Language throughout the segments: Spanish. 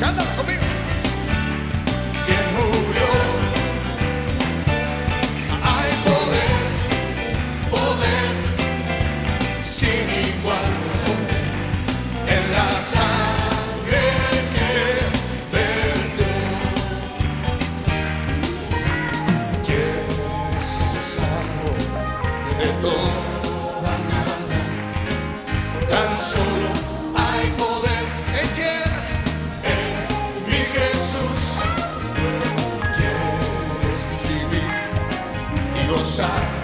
Cántala conmigo. Que murió. Hay poder, poder sin igual en la sangre que vertió. ¿Quién es ese de todo? desabrochar.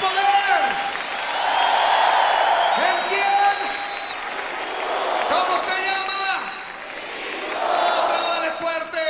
poder. ¿En quién? ¿Cómo se llama? Otra, dale fuerte.